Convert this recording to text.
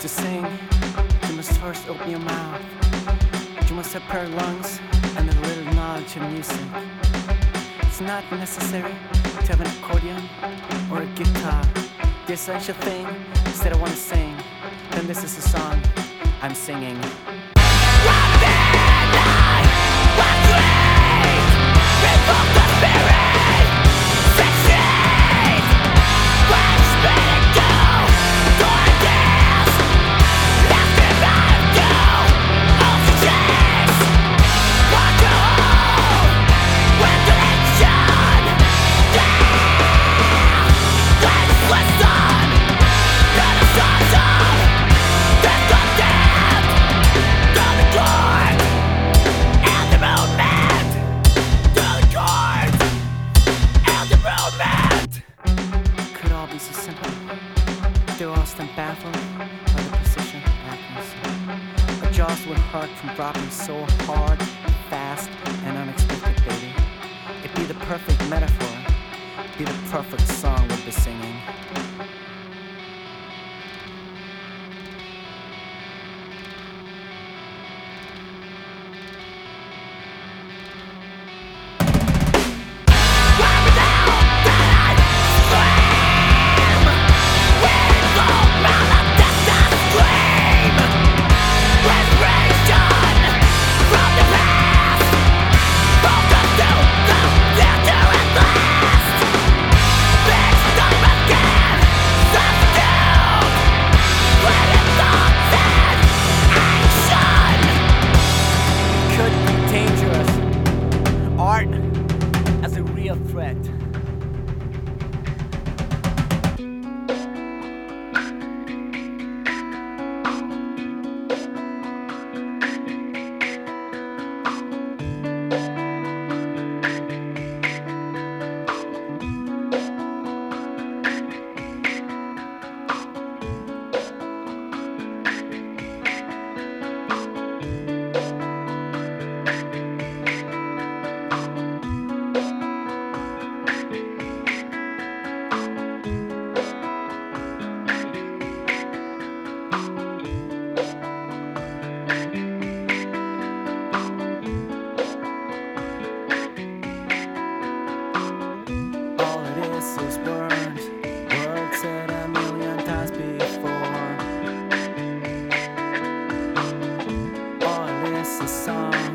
to sing, you must first open your mouth. You must have prayer lungs and a little knowledge of music. It's not necessary to have an accordion or a guitar. The essential thing is that I want to sing. Then this is the song I'm singing. Be so simple. They're stand baffled by the precision accuracy. Our jaws were hurt from dropping so hard, fast, and unexpected, baby. It'd be the perfect metaphor. Be the perfect song we'd be singing. Is song,